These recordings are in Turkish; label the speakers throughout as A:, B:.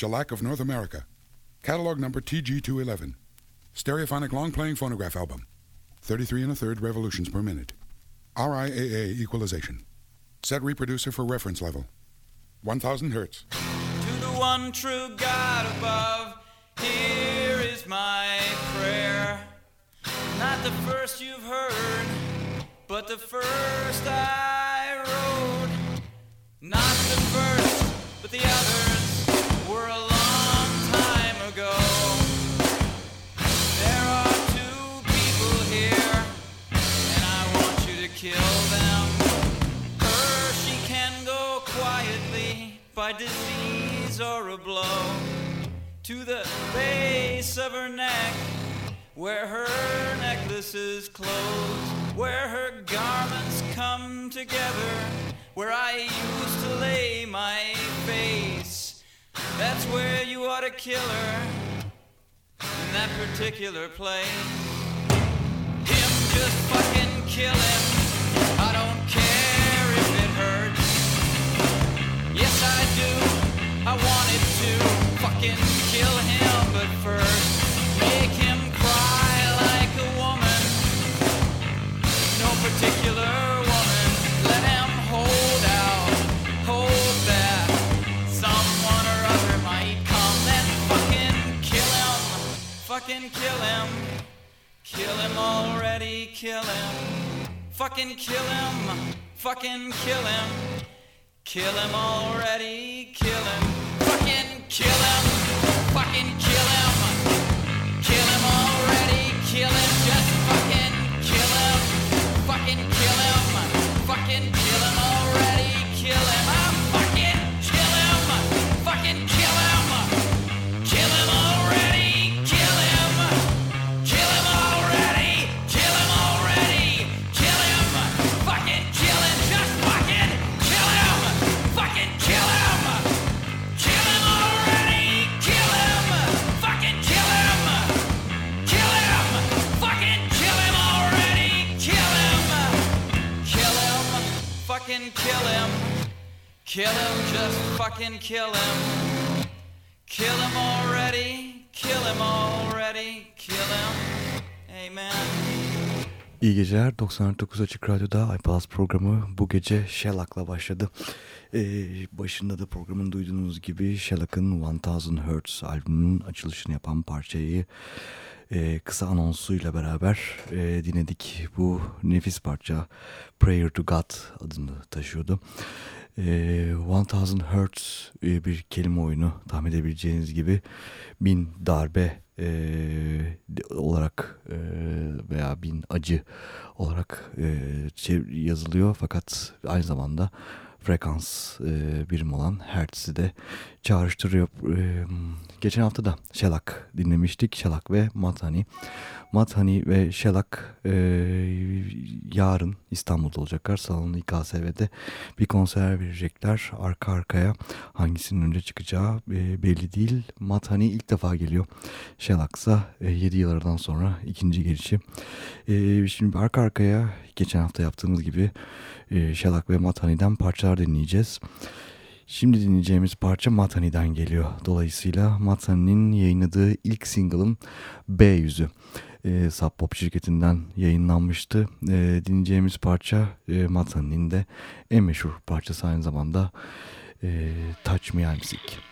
A: Shellac of North America. Catalog number TG211. Stereophonic long playing phonograph album. 33 and a third revolutions per minute. RIAA equalization. Set reproducer for reference level. 1000 hertz.
B: To the one true God above, here is my prayer. Not the first you've heard, but the first I wrote. Not the first, but the others by disease or a blow to the base of her neck, where her necklaces close, where her garments come together, where I used to lay my face. That's where you ought to kill her, in that particular place. Him, just fucking kill him. I don't care if it hurts. Yes, I do. I wanted to fucking kill him, but first make him cry like a woman. No particular Fucking kill him. Kill him already, kill him. Fucking kill him. Fucking kill him. Kill him already, kill him. Fucking kill him. Fucking kill him. Kill him. Kill him already, kill him already, kill him. Amen.
C: İyi geceler. 99 Açık Radyo'da iPalaz programı bu gece Shellack'la başladı. Ee, başında da programın duyduğunuz gibi Shellack'ın 1000 Hertz albümünün açılışını yapan parçayı e, kısa anonsuyla beraber e, dinledik. Bu nefis parça Prayer to God adını taşıyordu. E, 1000 Hertz bir kelime oyunu tahmin edebileceğiniz gibi bin darbe e, olarak e, veya bin acı olarak e, yazılıyor. Fakat aynı zamanda frekans e, birim olan Hertz'i de çağrıştırıyor. E, geçen hafta da Shellac dinlemiştik. Shellac ve Mathani. Mathani ve Shellac e, yarın İstanbul'da olacaklar. Salon İKSV'de bir konser verecekler. Arka arkaya hangisinin önce çıkacağı e, belli değil. Mathani ilk defa geliyor. Shellac'sa 7 yıllardan sonra ikinci gelişi. E, şimdi arka arkaya geçen hafta yaptığımız gibi e, Shellac ve Mathani'den parçalar dinleyeceğiz. Şimdi dinleyeceğimiz parça Mathani'den geliyor. Dolayısıyla Mathani'nin yayınladığı ilk single'ın B yüzü. E, Sub Pop şirketinden yayınlanmıştı. E, dinleyeceğimiz parça e, Mathani'nin de en meşhur parçası aynı zamanda e, Touch Me I'm Sick.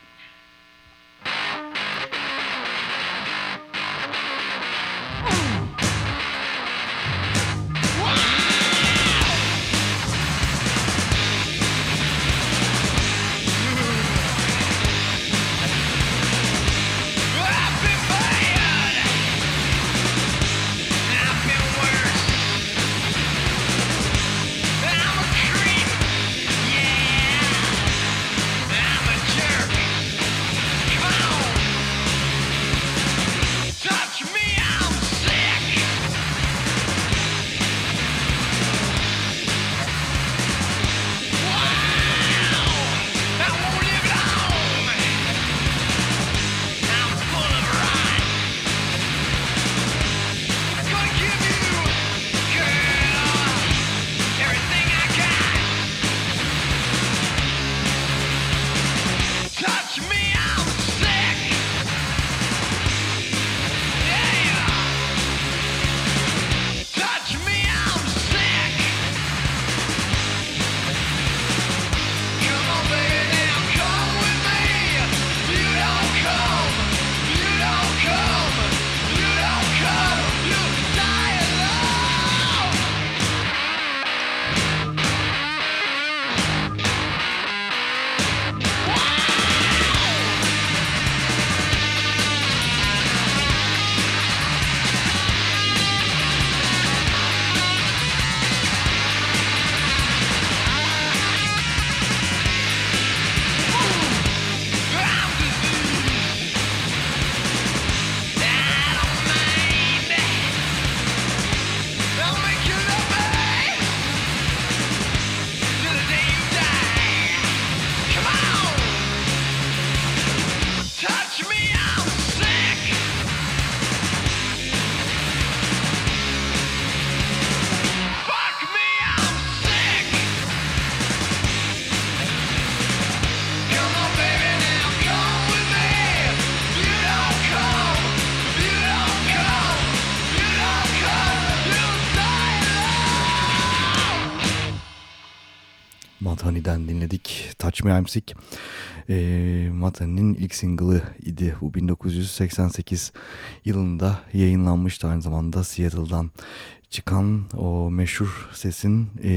D: I'm
C: Sick. E, Matani'nin ilk single'ı idi. Bu 1988 yılında yayınlanmıştı aynı zamanda Seattle'dan çıkan o meşhur sesin e,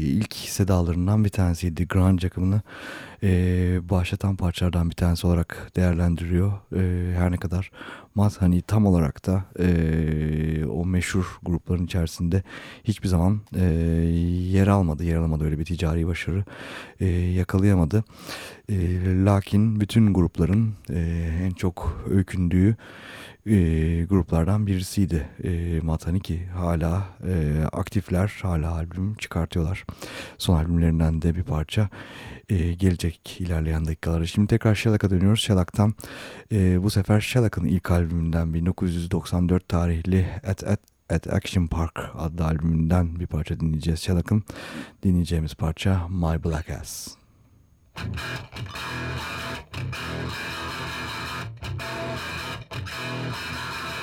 C: ilk sedalarından bir tanesiydi. Grunge akımını e, başlatan parçalardan bir tanesi olarak değerlendiriyor. E, her ne kadar Matt hani tam olarak da e, o meşhur grupların içerisinde hiçbir zaman e, yer almadı. Yer alamadı öyle bir ticari başarı e, yakalayamadı. E, lakin bütün grupların e, en çok öykündüğü e, gruplardan birisiydi e, Matani ki hala e, aktifler hala albüm çıkartıyorlar. Son albümlerinden de bir parça e, gelecek ilerleyen dakikalarda. Şimdi tekrar Shellac'a dönüyoruz. Shellac'tan e, bu sefer Shellac'ın ilk albümünden 1994 tarihli At, At At Action Park adlı albümünden bir parça dinleyeceğiz. Shellac'ın dinleyeceğimiz parça My Black Ass.
E: なあ。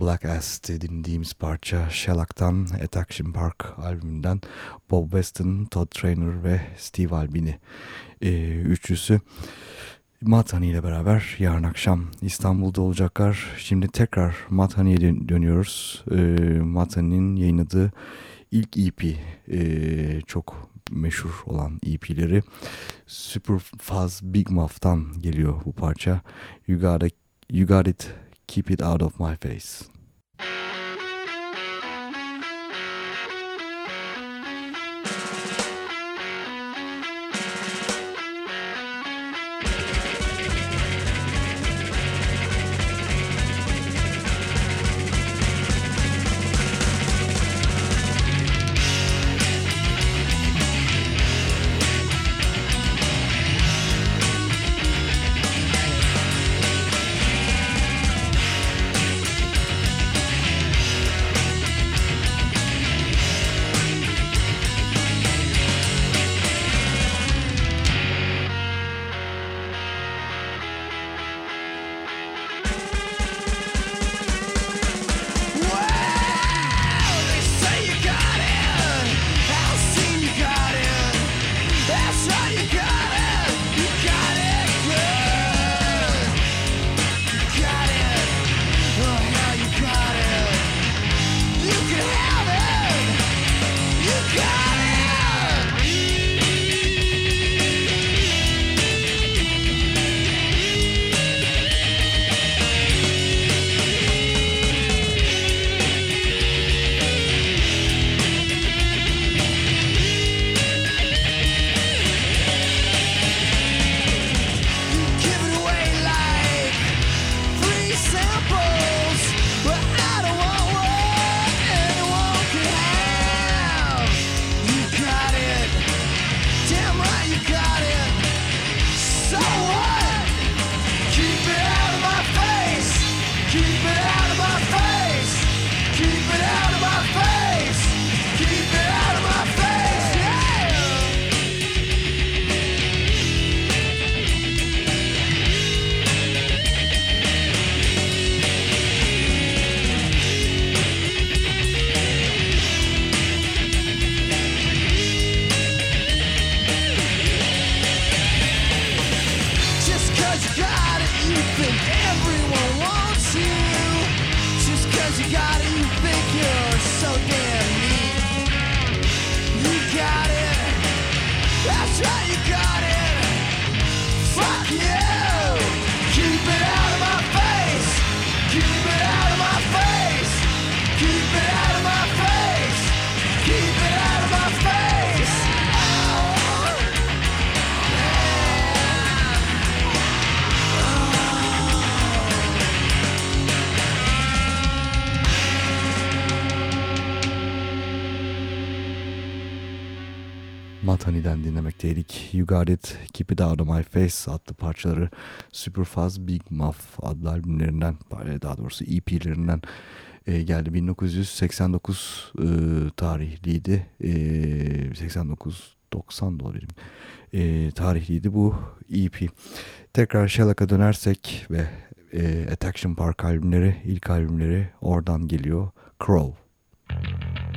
E: Black Ass
C: dinlediğimiz parça Shellac'tan At Action Park albümünden Bob Weston, Todd Trainer ve Steve Albini e, üçlüsü Matt Honey ile beraber yarın akşam İstanbul'da olacaklar. Şimdi tekrar dön- dönüyoruz. E, Matt Honey'nin yayınladığı ilk EP e, çok meşhur olan EP'leri Super Fuzz Big Muff'tan geliyor bu parça. You Got It, you got it Keep It Out of My Face. Matani'den dinlemekteydik. You Got It, Keep It Out of My Face adlı parçaları Superfuzz Big Muff adlı albümlerinden, daha doğrusu EP'lerinden e, geldi. 1989 e, tarihliydi. E, 89 90 da olabilir. E, tarihliydi bu EP. Tekrar Shellack'a dönersek ve e, Attraction Park albümleri, ilk albümleri oradan geliyor. Crow.
E: He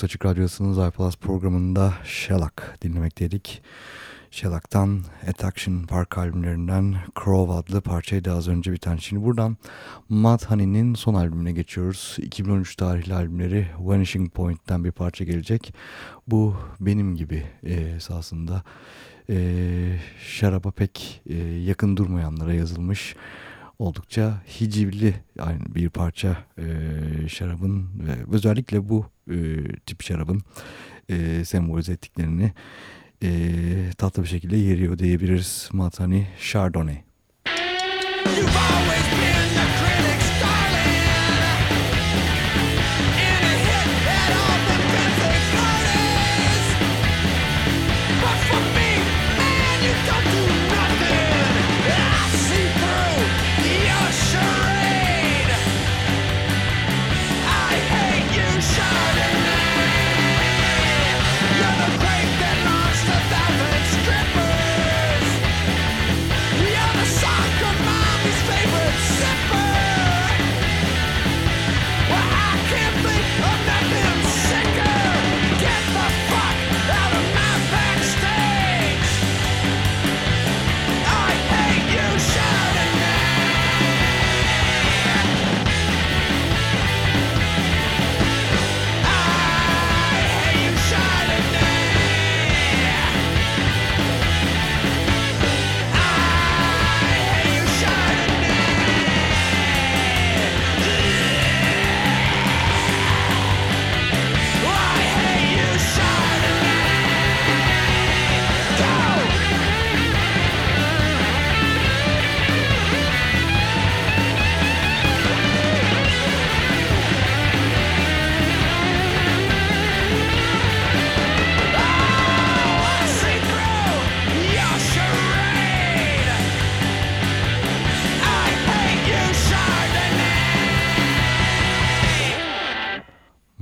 C: 94.9 Açık Radyosu'nun iPlus programında Shellac dinlemekteydik. Shellac'tan At Action Park albümlerinden Crow adlı parçaydı az önce biten. Şimdi buradan Mad Honey'nin son albümüne geçiyoruz. 2013 tarihli albümleri Vanishing Point'ten bir parça gelecek. Bu benim gibi e, esasında e, şaraba pek e, yakın durmayanlara yazılmış oldukça hicivli aynı bir parça e, şarabın ve özellikle bu e, tip şarabın e, sembolize ettiklerini e, tatlı bir şekilde yeriyor diyebiliriz. Matani Chardonnay.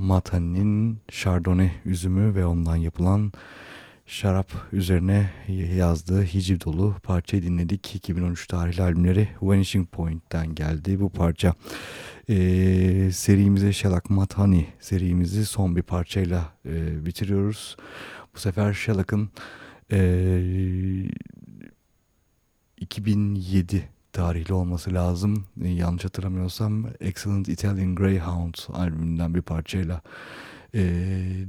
C: Matani'nin Chardonnay üzümü ve ondan yapılan şarap üzerine yazdığı hiciv dolu parçayı dinledik. 2013 tarihli albümleri Vanishing Point'ten geldi bu parça. Ee, serimize Shellac Matani serimizi son bir parçayla e, bitiriyoruz. Bu sefer Shellac'ın e, 2007 tarihli olması lazım. E, yanlış hatırlamıyorsam Excellent Italian Greyhound albümünden bir parçayla e,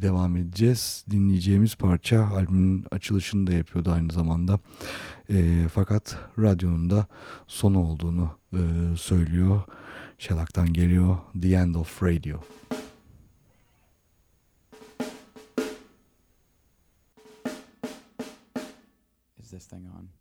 C: devam edeceğiz. Dinleyeceğimiz parça albümün açılışını da yapıyordu aynı zamanda. E, fakat radyonun da sonu olduğunu e, söylüyor. Şelak'tan geliyor The End of Radio.
B: Is this thing on?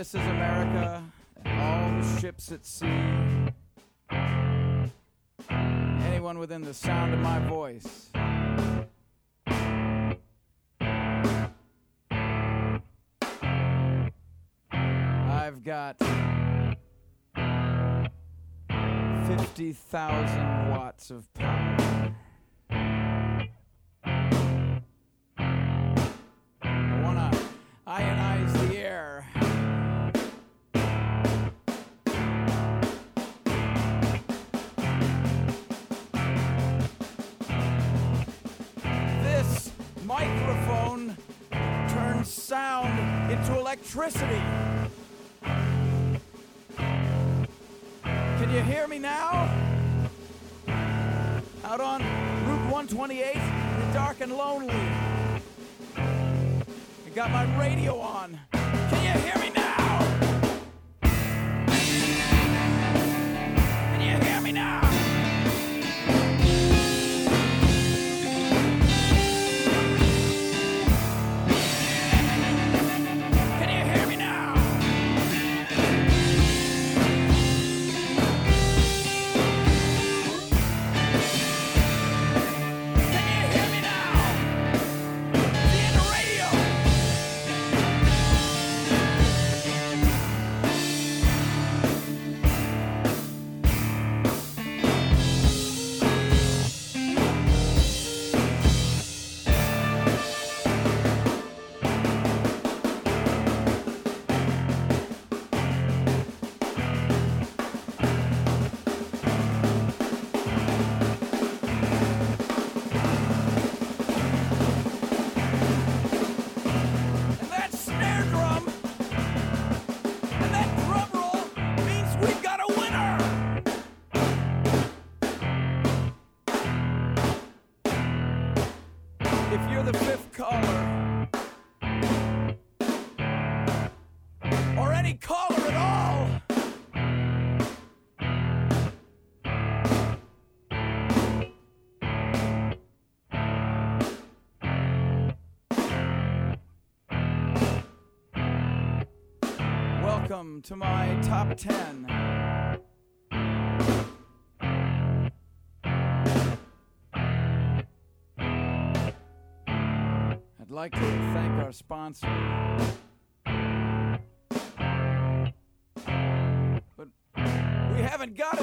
B: Mrs. America, and all the ships at sea. Anyone within the sound of my voice. I've got 50,000 watts of power. To electricity. Can you hear me now? Out on Route 128, you're dark and lonely. I got my radio on. Can you hear me now? Welcome to my top 10. I'd like to thank our sponsor. But we haven't got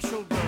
B: special day.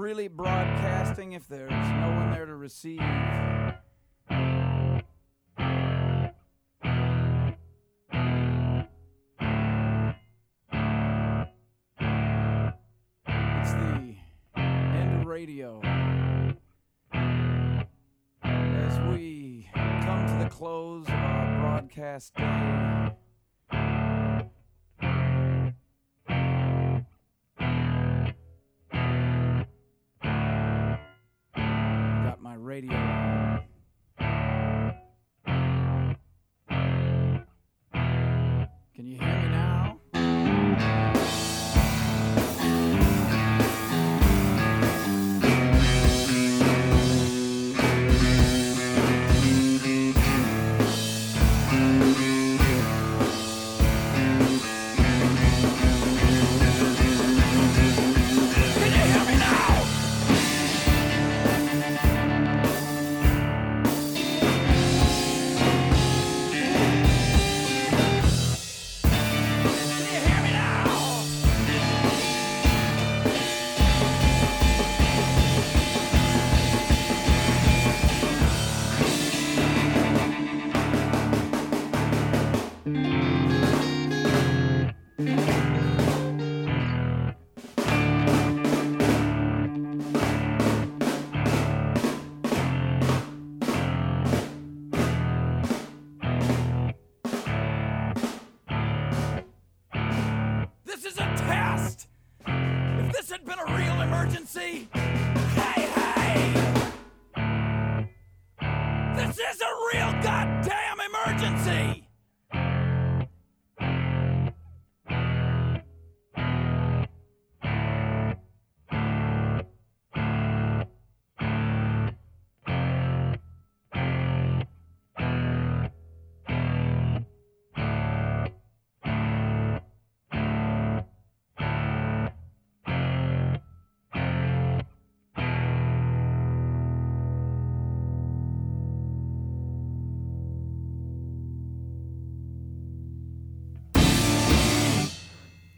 B: Really broadcasting if there's no one there to receive? It's the end of radio. As we come to the close of our broadcast day. Can you hear me now?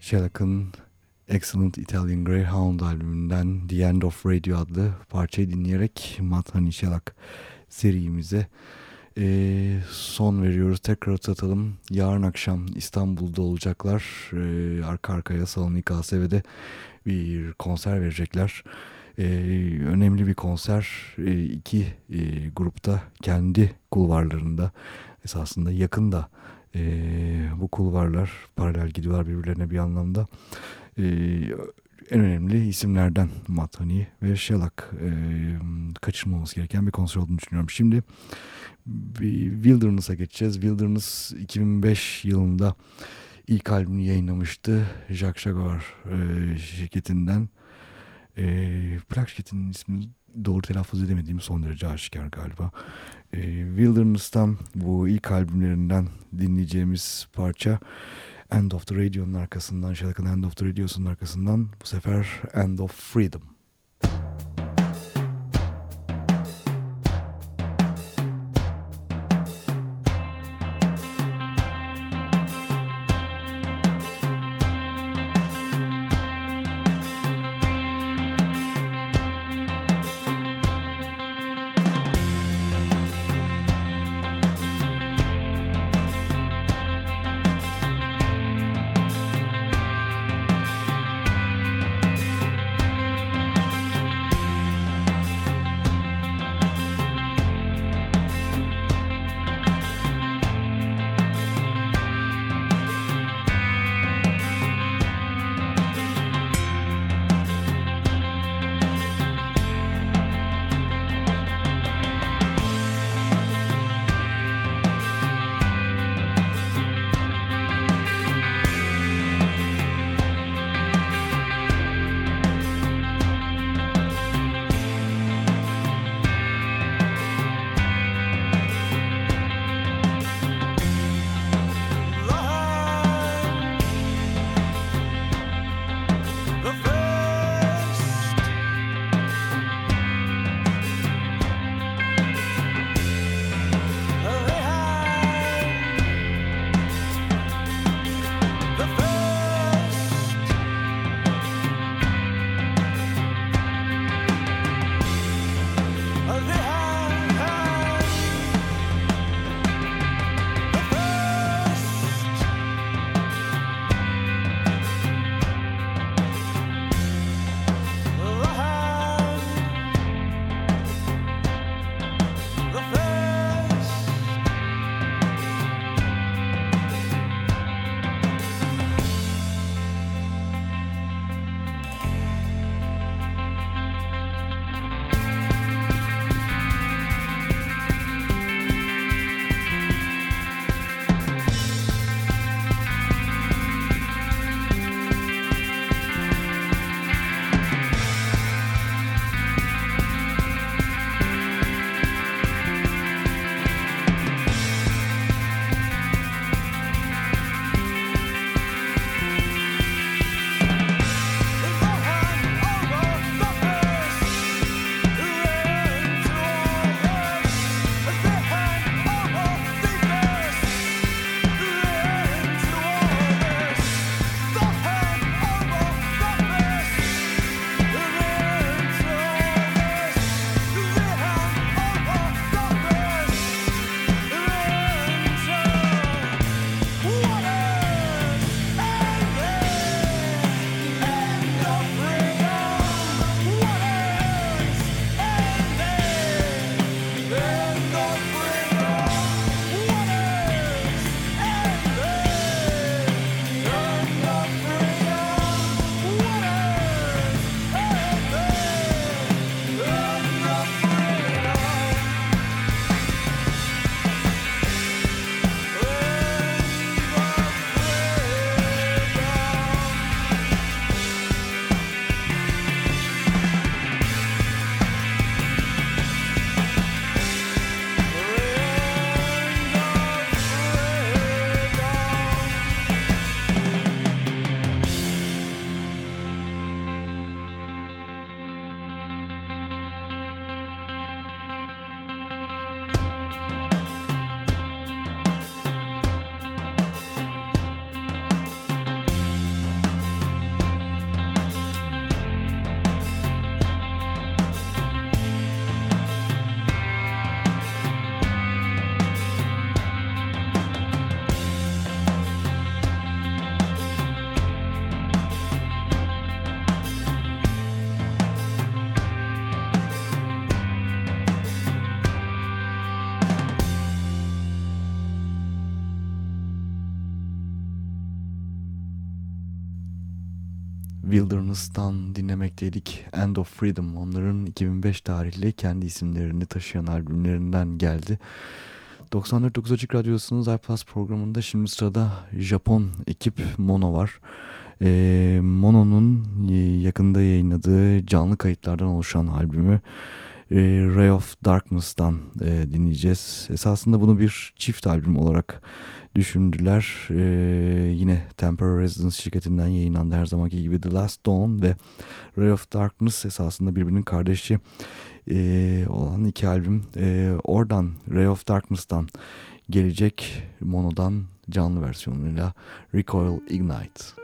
C: Shellack'ın Excellent Italian Greyhound albümünden The End of Radio adlı parçayı dinleyerek Matt Honey Shellac serimize e, son veriyoruz. Tekrar hatırlatalım. Yarın akşam İstanbul'da olacaklar. E, arka arkaya Salonik ASV'de bir konser verecekler. E, önemli bir konser. E, iki e, grupta kendi kulvarlarında esasında yakında e, bu kulvarlar paralel gidiyorlar birbirlerine bir anlamda. E, en önemli isimlerden Honey ve Shellac e, kaçırmaması gereken bir konser olduğunu düşünüyorum. Şimdi bir Wilderness'a geçeceğiz. Wilderness 2005 yılında ilk albümünü yayınlamıştı. Jacques Jaguar e, şirketinden. E, plak şirketinin ismini doğru telaffuz edemediğim son derece aşikar galiba. E, Wilderness'tan bu ilk albümlerinden dinleyeceğimiz parça End of the Radio'nun arkasından, şarkının End of the Radio'sunun arkasından bu sefer End of Freedom. Wilderness'tan dinlemekteydik. End of Freedom onların 2005 tarihli kendi isimlerini taşıyan albümlerinden geldi. 94.9 Açık Radyosu'nun iPlus programında şimdi sırada Japon ekip Mono var. Ee, Mono'nun yakında yayınladığı canlı kayıtlardan oluşan albümü e, Ray of Darkness'tan e, dinleyeceğiz. Esasında bunu bir çift albüm olarak düşündüler. E, yine Temporary Residence şirketinden yayınlandı her zamanki gibi The Last Dawn ve Ray of Darkness esasında birbirinin kardeşi e, olan iki albüm. E, oradan Ray of Darkness'tan gelecek Mono'dan canlı versiyonuyla Recoil Ignite.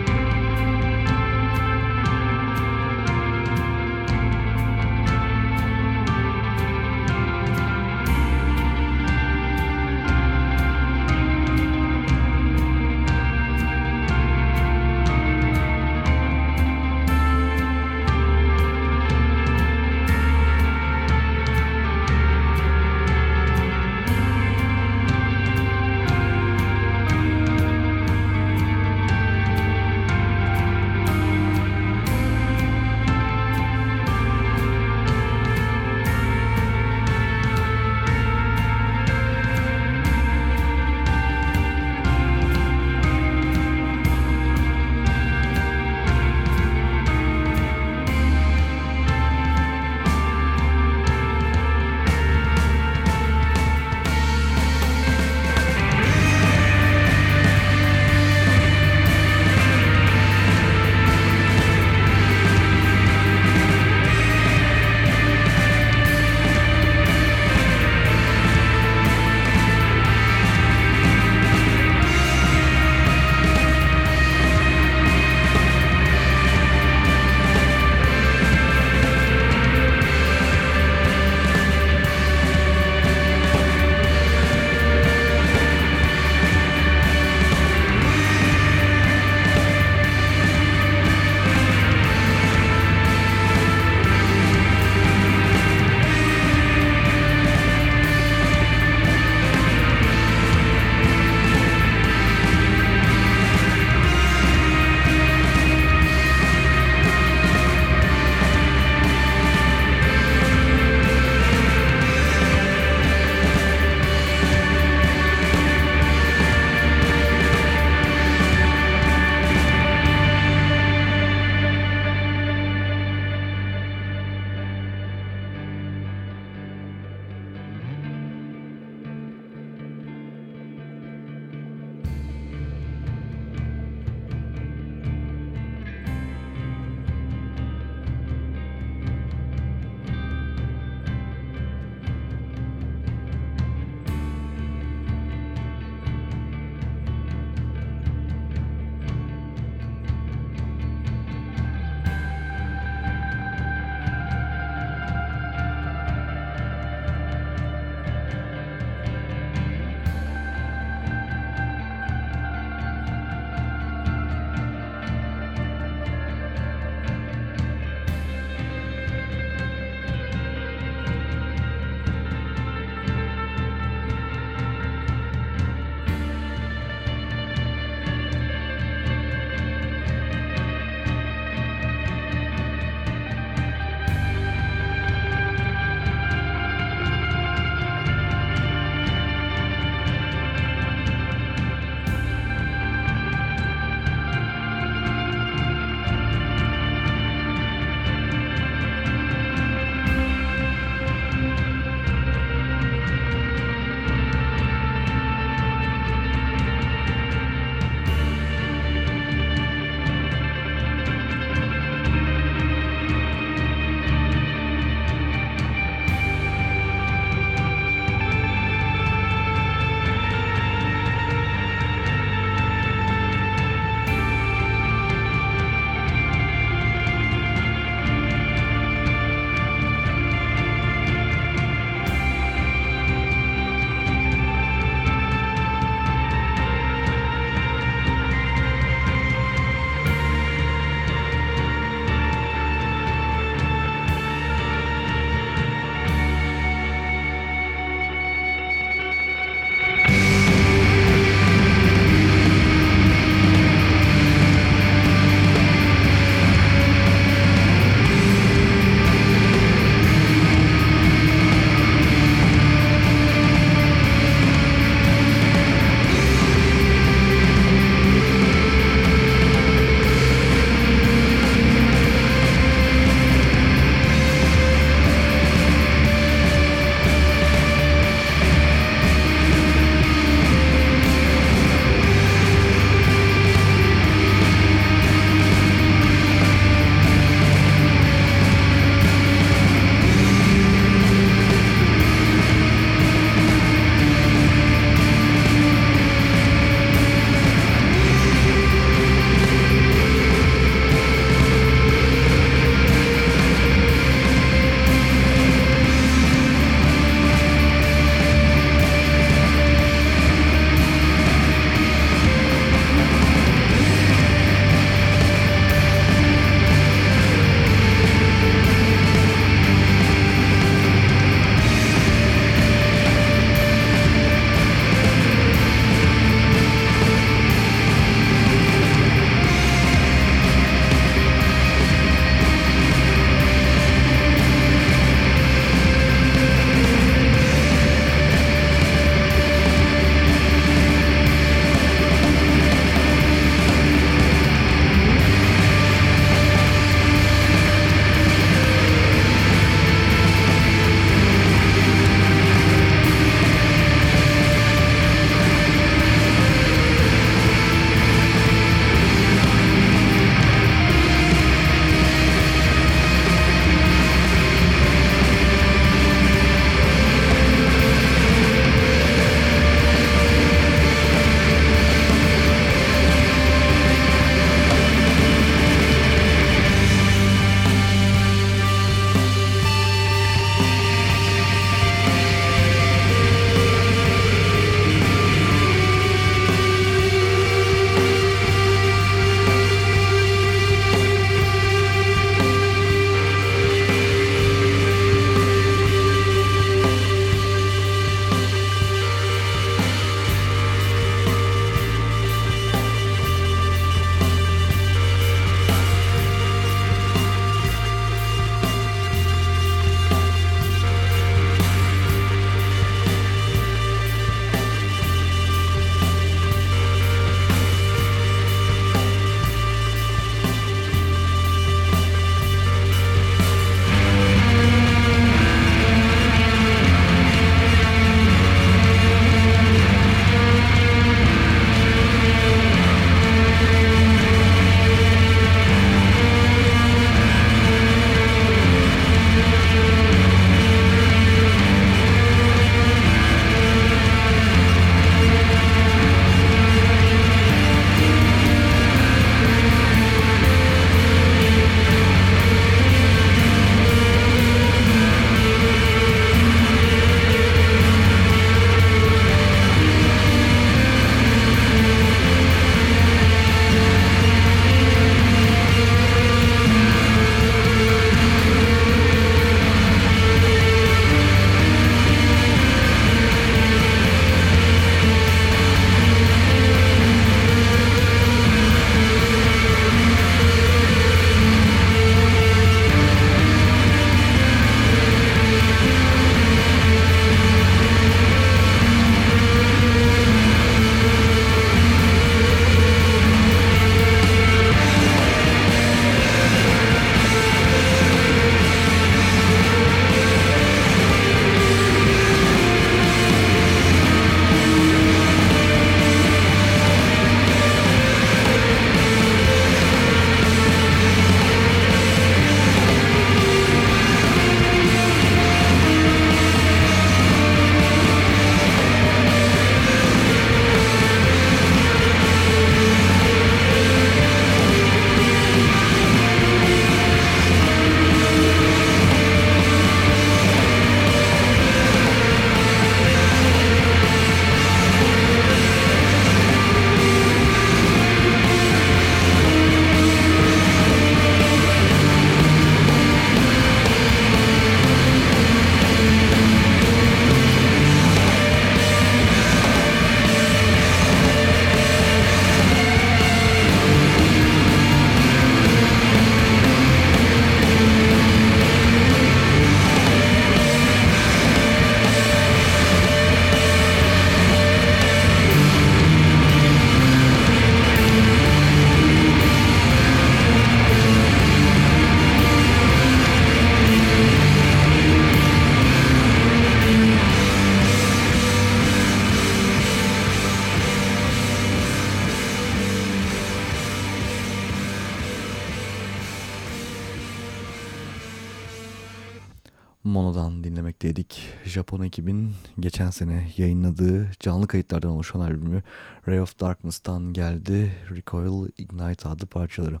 C: Sene yayınladığı canlı kayıtlardan oluşan albümü Ray of Darkness'tan geldi Recoil Ignite adlı parçaları.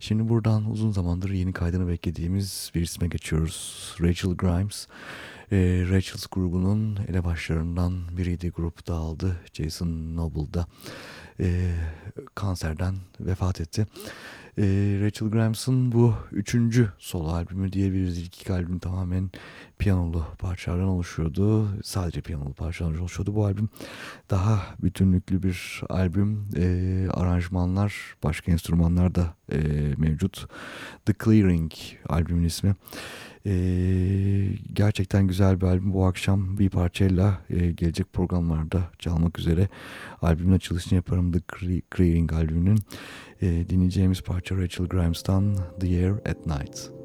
C: Şimdi buradan uzun zamandır yeni kaydını beklediğimiz bir isme geçiyoruz. Rachel Grimes. E, Rachel's grubunun elebaşlarından biriydi. Grup dağıldı. Jason Noble da e, kanserden vefat etti. E, Rachel Grimes'ın bu üçüncü solo albümü diyebiliriz. İlk iki albüm tamamen piyanolu parçalardan oluşuyordu. Sadece piyanolu parçalardan oluşuyordu. Bu albüm daha bütünlüklü bir albüm. E, aranjmanlar, başka enstrümanlar da e, mevcut. The Clearing albümün ismi. Ee, gerçekten güzel bir albüm. Bu akşam bir parçayla e, gelecek programlarda çalmak üzere albümün açılışını yaparım. The Clearing albümünün. E, dinleyeceğimiz parça Rachel Grimes'tan The Air at Night.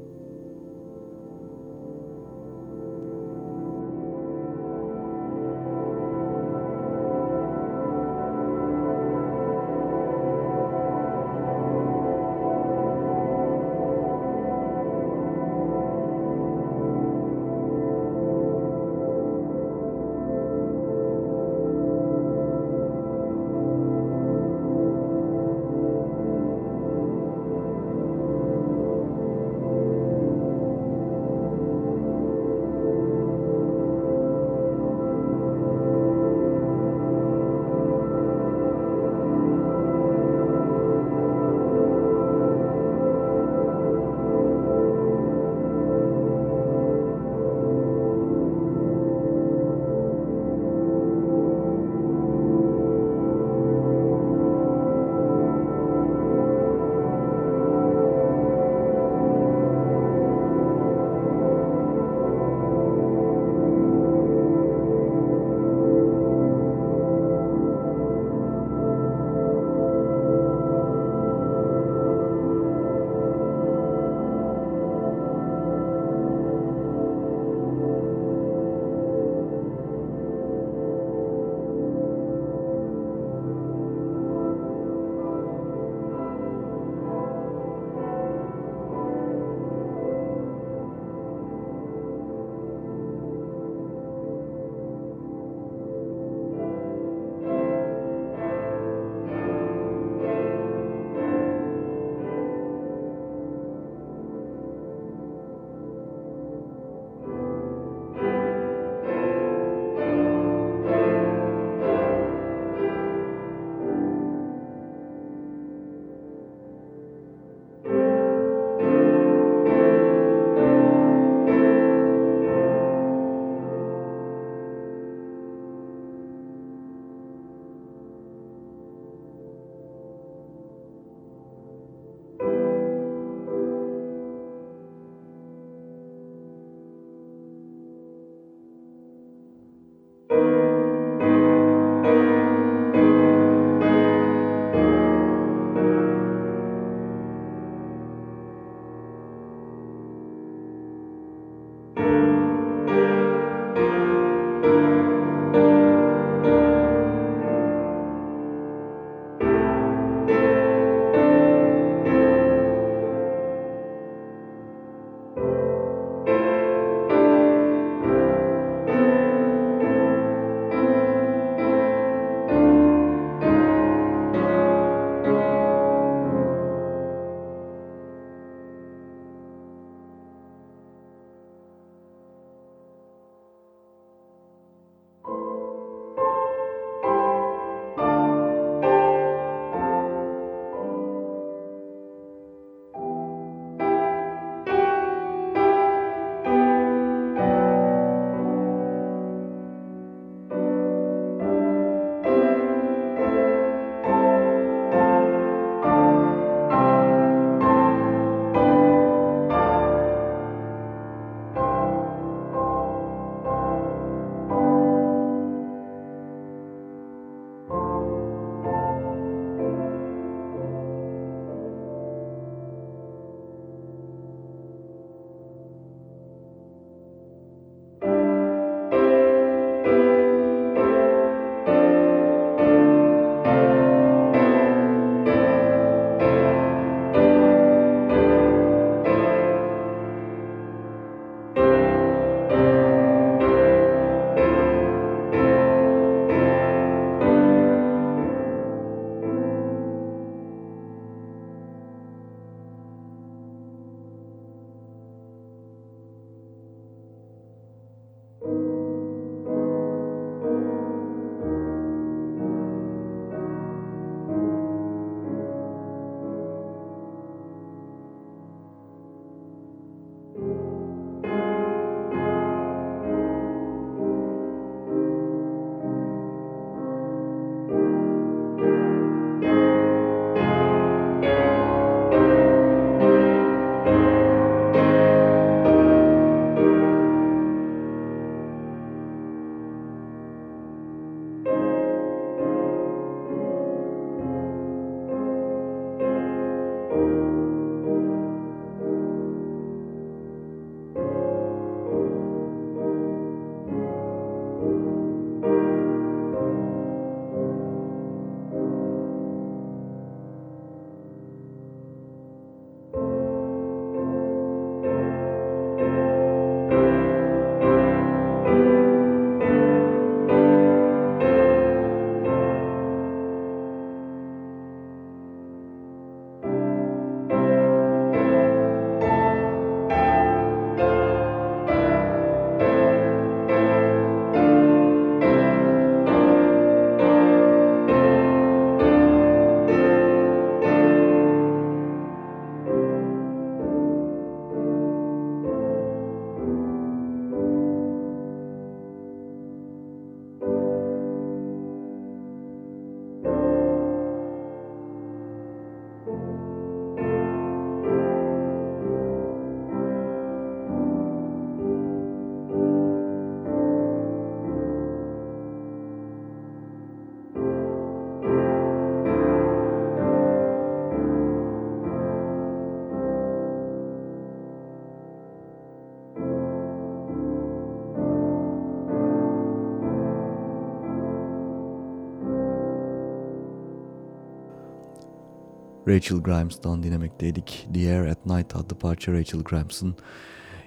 C: Rachel Grimes'tan dinlemekteydik. The Air at Night adlı parça Rachel Grimes'ın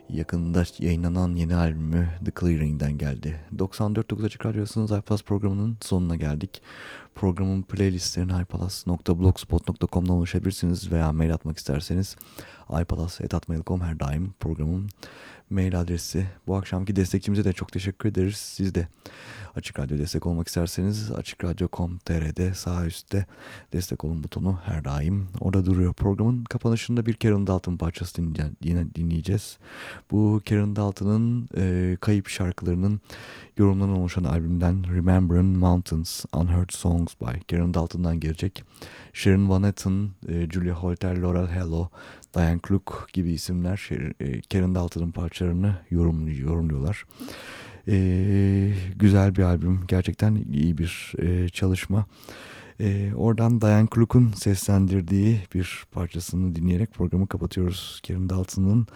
C: yakında yayınlanan yeni albümü The Clearing'den geldi. 94.9 Açık Radyosu'nun iPlus programının sonuna geldik. Programın playlistlerini iPlus.blogspot.com'dan ulaşabilirsiniz veya mail atmak isterseniz iPlus.atmail.com her daim programın mail adresi. Bu akşamki destekçimize de çok teşekkür ederiz. Siz de Açık Radyo destek olmak isterseniz açıkradyo.com.tr'de sağ üstte destek olun butonu her daim orada duruyor. Programın kapanışında bir Karen Dalton parçası yine dinleyeceğiz. Bu Karen Dalton'ın e, kayıp şarkılarının yorumlarından oluşan albümden Remembering Mountains Unheard Songs by Karen Dalton'dan gelecek. Sharon Van Etten, e, Julia Holter, Laurel Hello, Diane Kluk gibi isimler e, Karen Dalton'ın parçalarını yorum, yorumluyorlar. E, güzel bir albüm. Gerçekten iyi bir e, çalışma. E, oradan Diane Kluk'un seslendirdiği bir parçasını dinleyerek programı kapatıyoruz. Karen Dalton'ın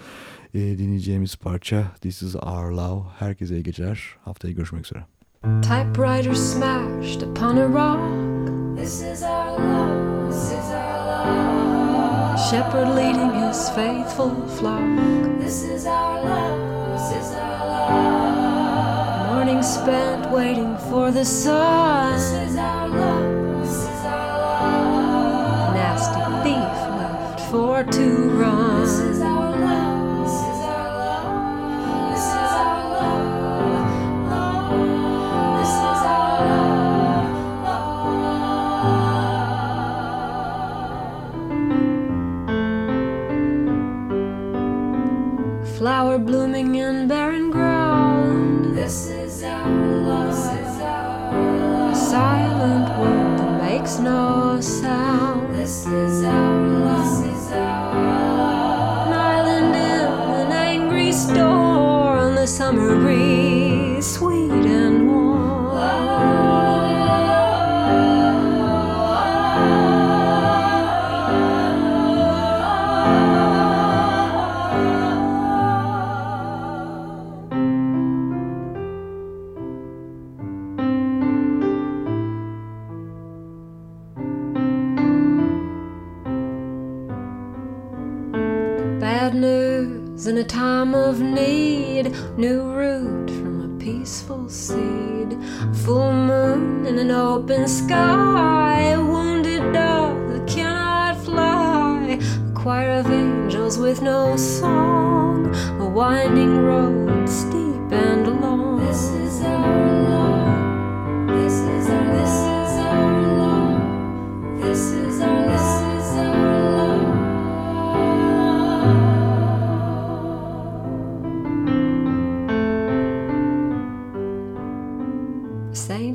C: e, dinleyeceğimiz parça This Is Our Love. Herkese iyi geceler. Haftaya görüşmek üzere.
F: Typewriter smashed upon a rock. This is our love. This is our love. Shepherd leading his faithful flock. This is our love. This is our love. Spent waiting for the sun. This is our love. This is our love. Nasty thief left for to run. free. Time of need, new root from a peaceful seed, full moon in an open sky, a wounded dove that cannot fly, a choir of angels with no song, a winding road steep and long.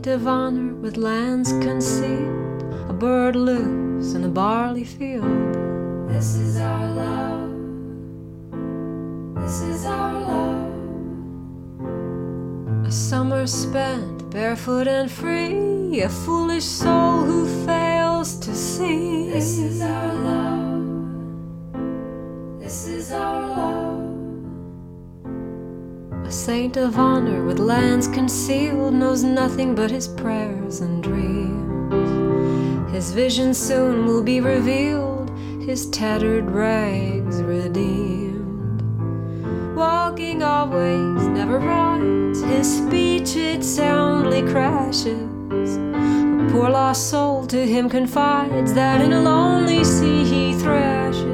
F: A saint of honor with lands concealed, a bird loose in a barley field. This is our love. This is our love. A summer spent barefoot and free, a foolish soul who fails to see. This is our love. Saint of honor with lands concealed knows nothing but his prayers and dreams. His vision soon will be revealed, his tattered rags redeemed. Walking always, never rides, his speech it soundly crashes. A poor lost soul to him confides that in a lonely sea he threads.